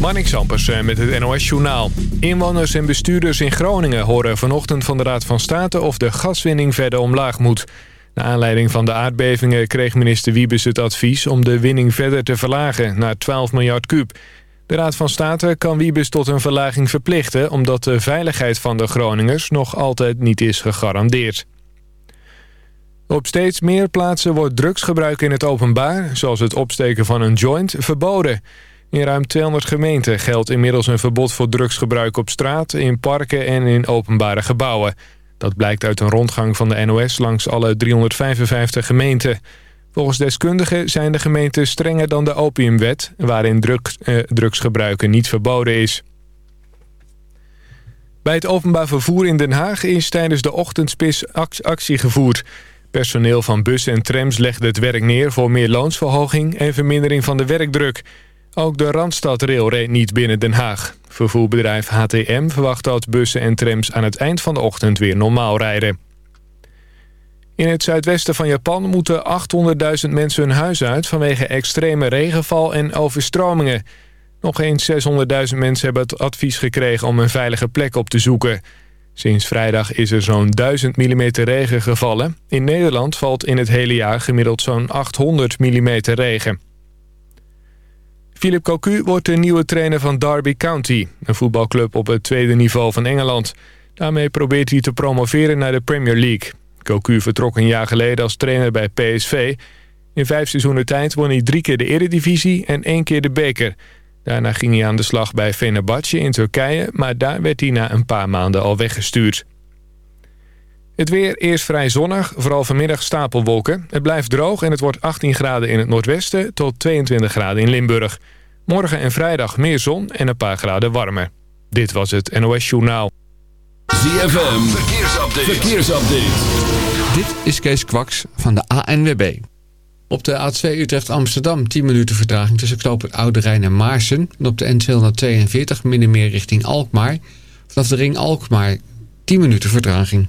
Marnik Sampers eh, met het NOS-journaal. Inwoners en bestuurders in Groningen horen vanochtend van de Raad van State... of de gaswinning verder omlaag moet. Na aanleiding van de aardbevingen kreeg minister Wiebes het advies... om de winning verder te verlagen naar 12 miljard kuub. De Raad van State kan Wiebes tot een verlaging verplichten... omdat de veiligheid van de Groningers nog altijd niet is gegarandeerd. Op steeds meer plaatsen wordt drugsgebruik in het openbaar... zoals het opsteken van een joint, verboden... In ruim 200 gemeenten geldt inmiddels een verbod voor drugsgebruik op straat, in parken en in openbare gebouwen. Dat blijkt uit een rondgang van de NOS langs alle 355 gemeenten. Volgens deskundigen zijn de gemeenten strenger dan de opiumwet... waarin drugs, eh, drugsgebruiken niet verboden is. Bij het openbaar vervoer in Den Haag is tijdens de ochtendspis actie gevoerd. Personeel van bussen en trams legde het werk neer voor meer loonsverhoging... en vermindering van de werkdruk... Ook de Randstadrail reed niet binnen Den Haag. Vervoerbedrijf HTM verwacht dat bussen en trams aan het eind van de ochtend weer normaal rijden. In het zuidwesten van Japan moeten 800.000 mensen hun huis uit... vanwege extreme regenval en overstromingen. Nog eens 600.000 mensen hebben het advies gekregen om een veilige plek op te zoeken. Sinds vrijdag is er zo'n 1000 mm regen gevallen. In Nederland valt in het hele jaar gemiddeld zo'n 800 mm regen. Philip Cocu wordt de nieuwe trainer van Derby County... een voetbalclub op het tweede niveau van Engeland. Daarmee probeert hij te promoveren naar de Premier League. Cocu vertrok een jaar geleden als trainer bij PSV. In vijf seizoenen tijd won hij drie keer de eredivisie en één keer de beker. Daarna ging hij aan de slag bij Fenerbahce in Turkije... maar daar werd hij na een paar maanden al weggestuurd. Het weer eerst vrij zonnig, vooral vanmiddag stapelwolken. Het blijft droog en het wordt 18 graden in het noordwesten tot 22 graden in Limburg. Morgen en vrijdag meer zon en een paar graden warmer. Dit was het NOS Journaal. ZFM, verkeersupdate. verkeersupdate. Dit is Kees Kwaks van de ANWB. Op de A2 Utrecht-Amsterdam 10 minuten vertraging tussen knooppunt Oude Rijn en Maarsen. En op de N242 meer richting Alkmaar. Vanaf de ring Alkmaar 10 minuten vertraging.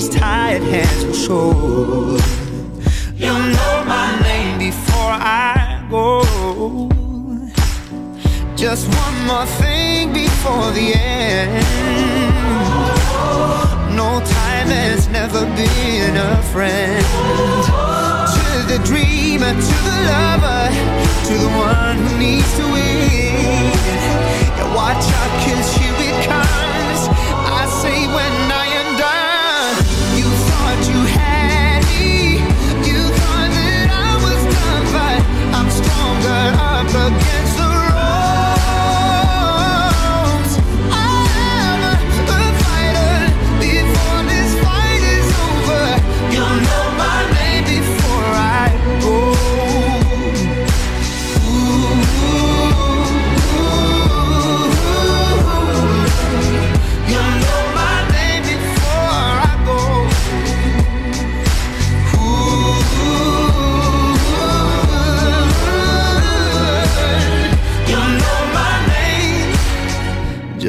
these tired hands will show. You'll know my name before I go. Just one more thing before the end. No time has never been a friend. To the dreamer, to the lover, to the one who needs to win. Yeah, watch out, kiss you.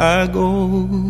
I go.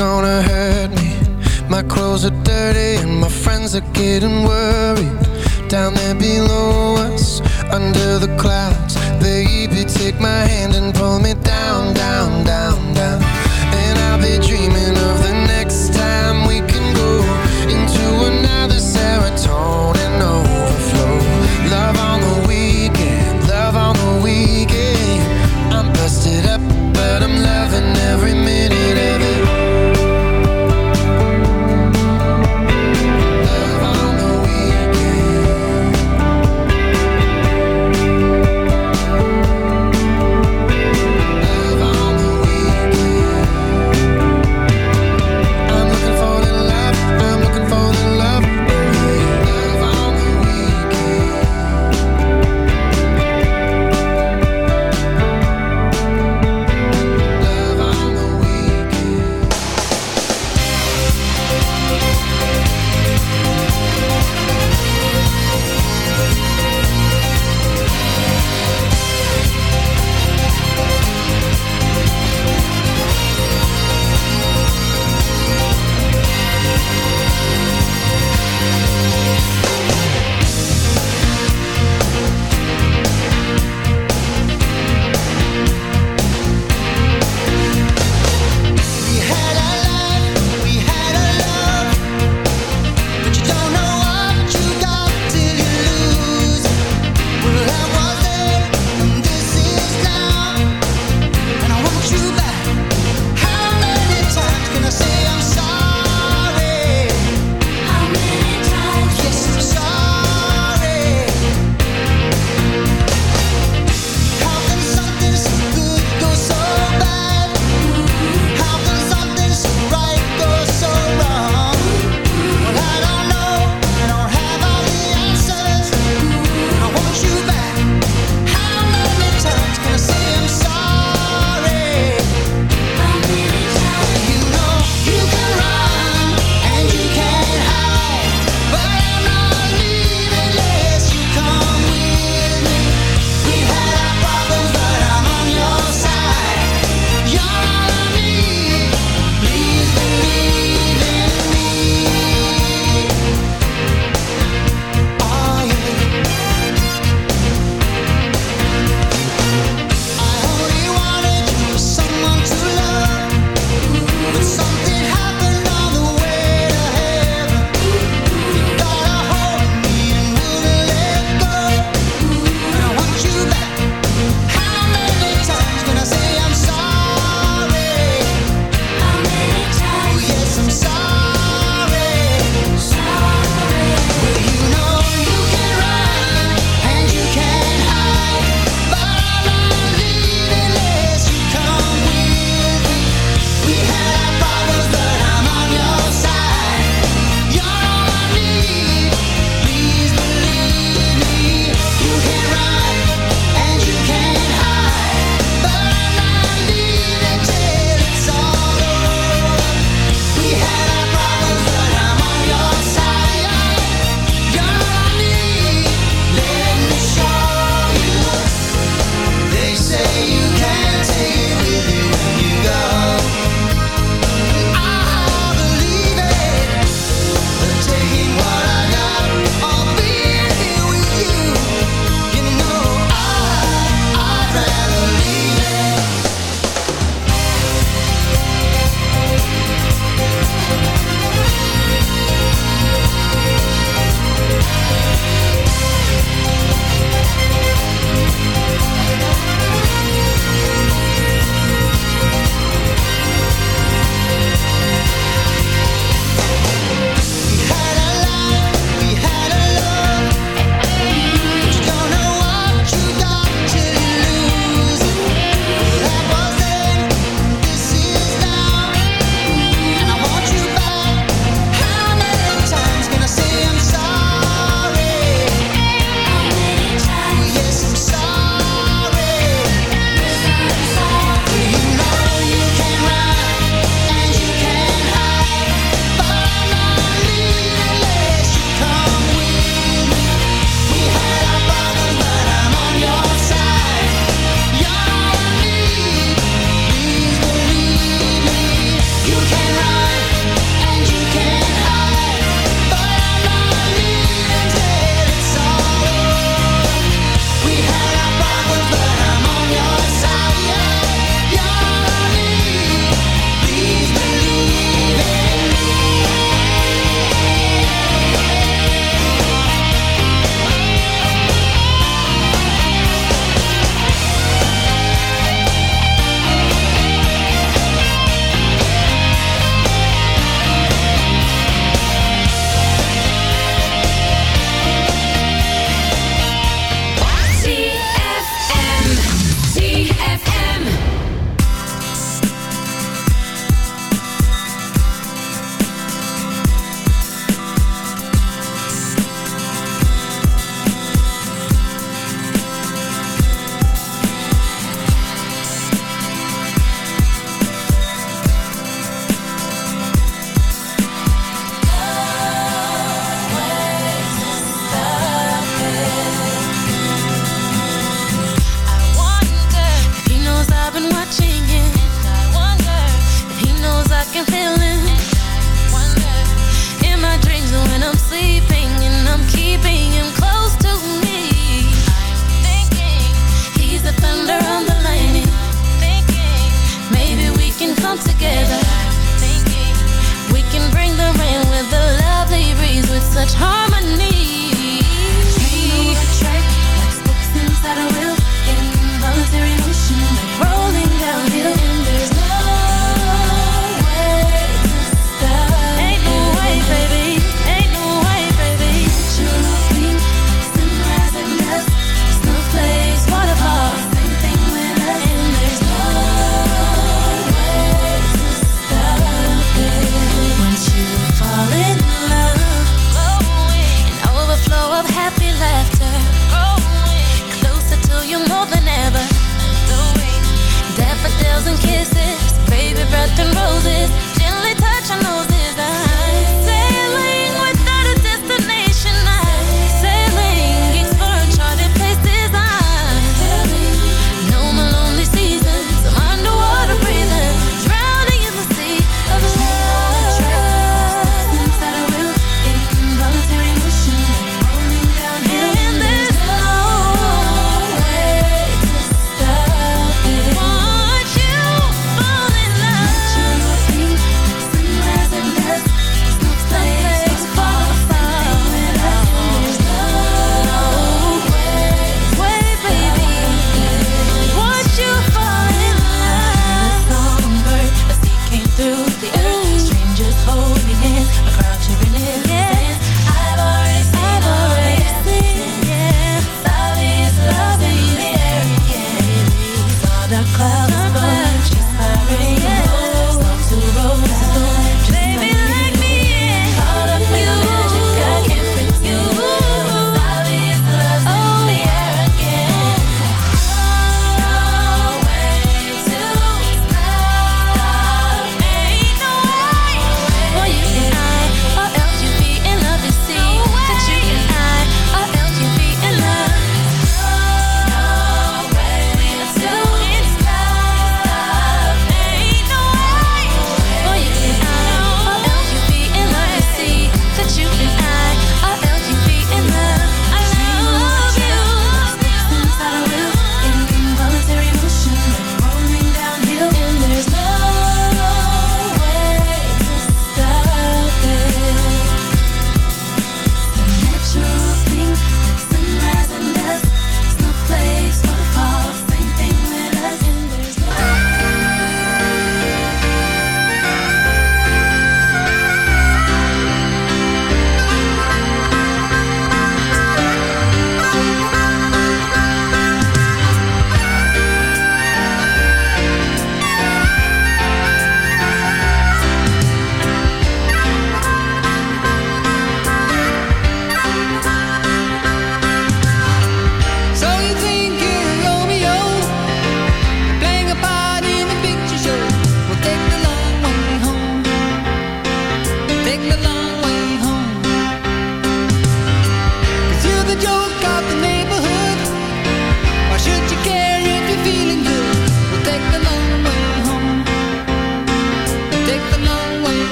gonna hurt me. My clothes are dirty and my friends are getting worried. Down there below us, under the clouds Baby, take my hand and pull me down, down, down, down. And I'll be dreaming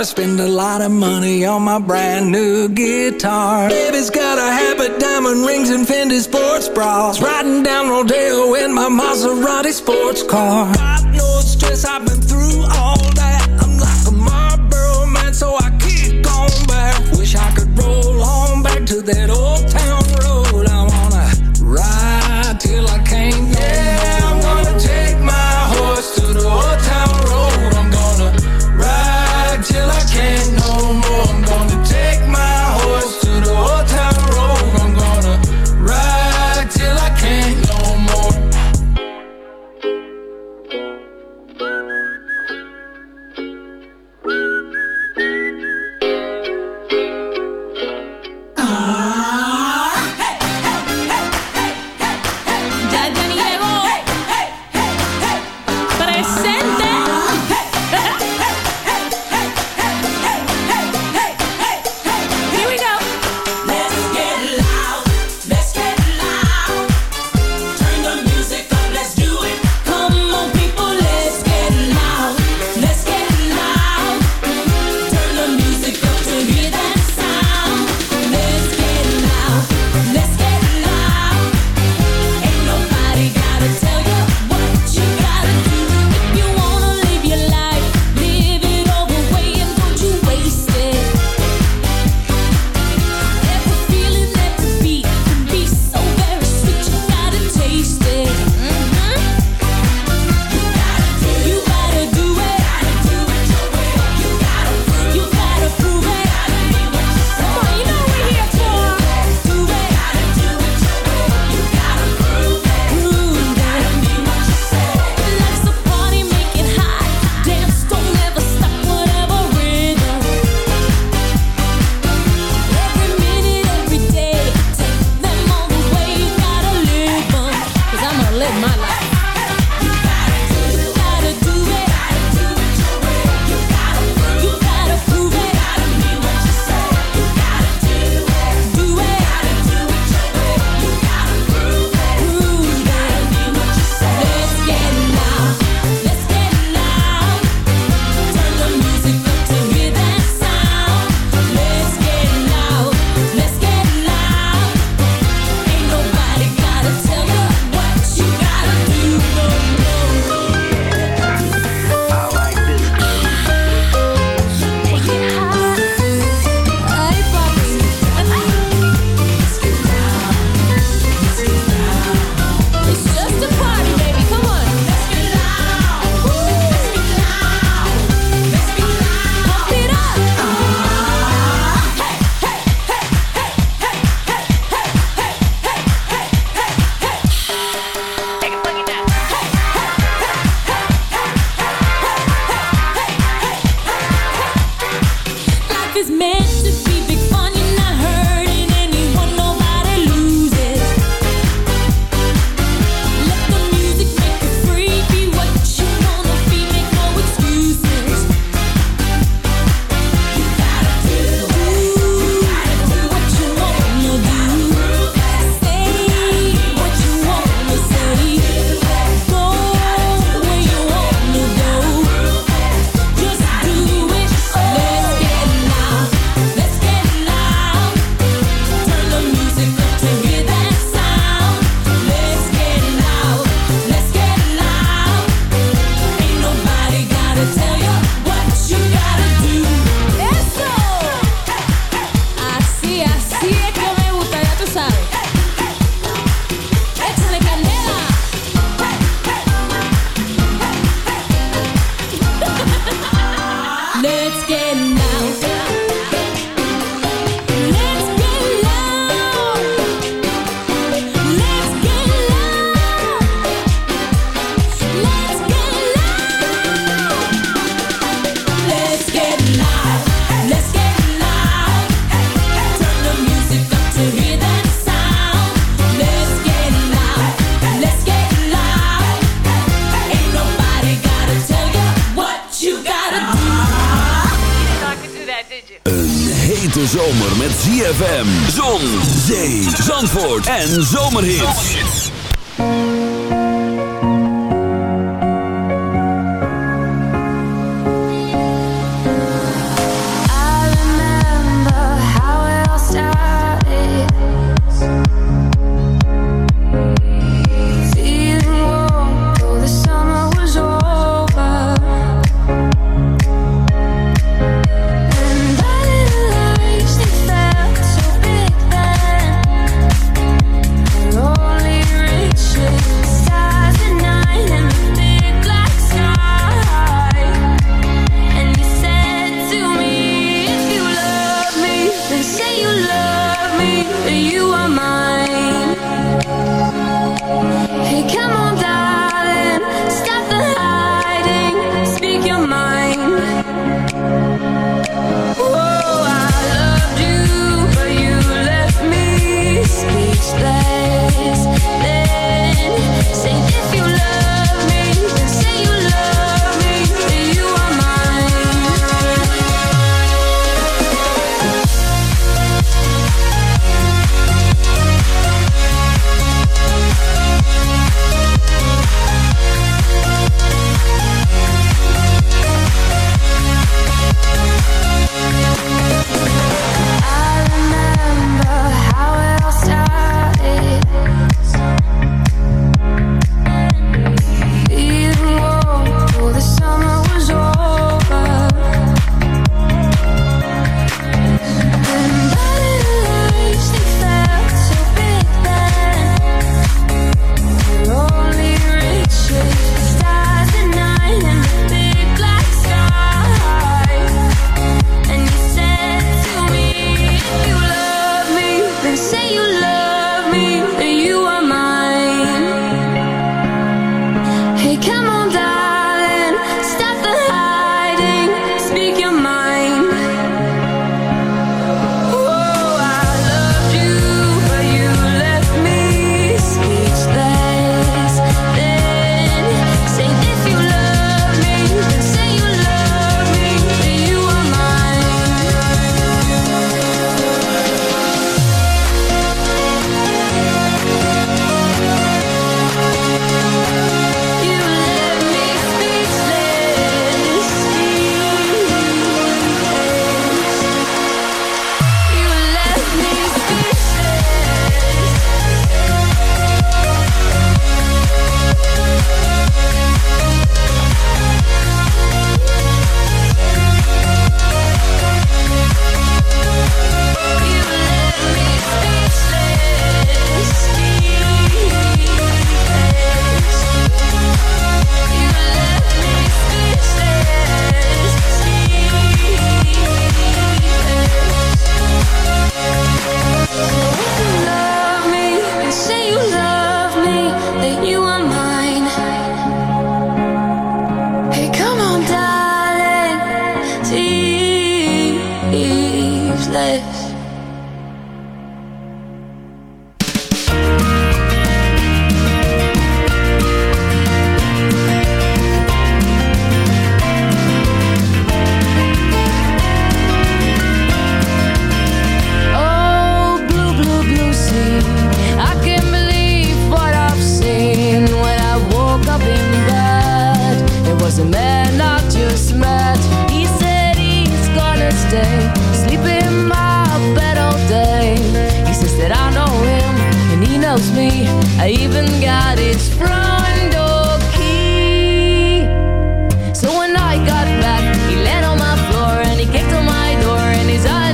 I Spend a lot of money on my brand new guitar. Baby's got a habit, diamond rings, and Fendi sports bras. Riding down Rodeo in my Maserati sports car. God stress I've been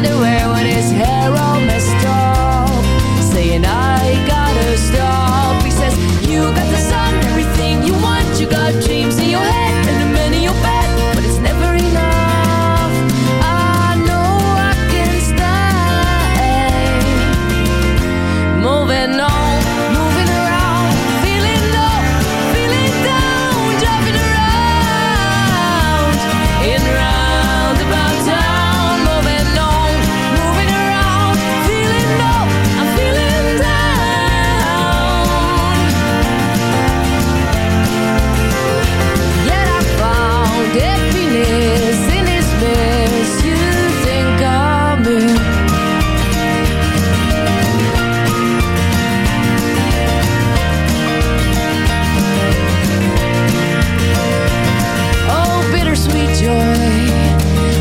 underwear when his hair all messed up, saying I gotta stop. He says you got the sun, everything you want.